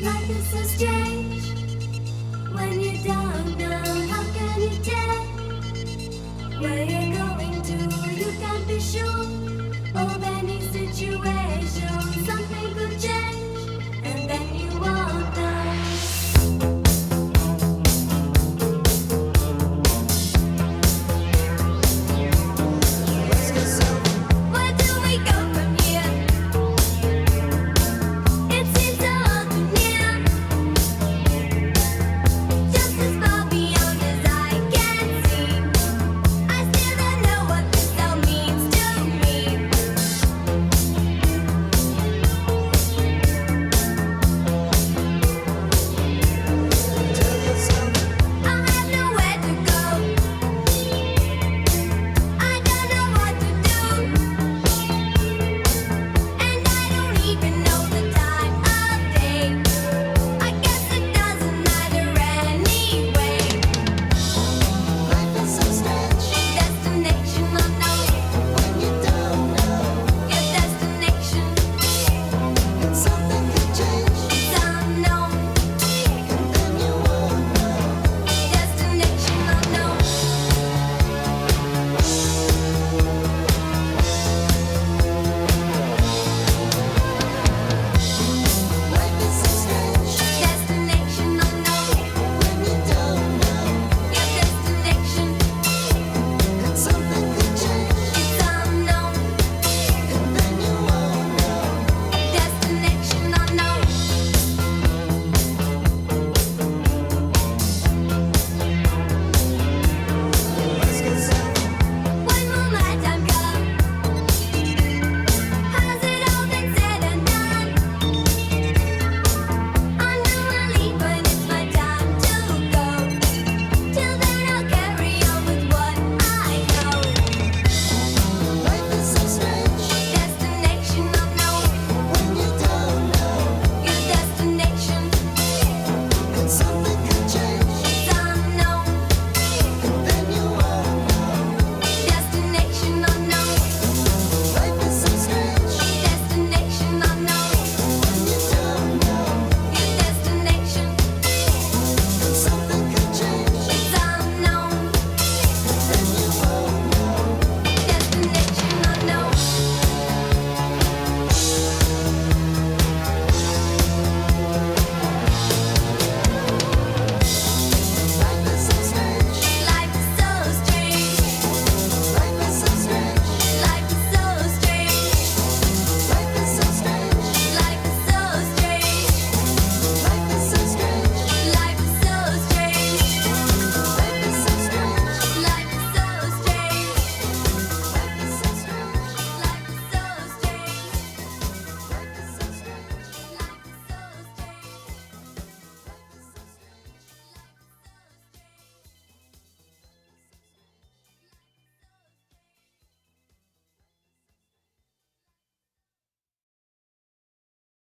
Life is so strange when you don't know how.